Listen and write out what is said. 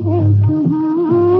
है सुहानी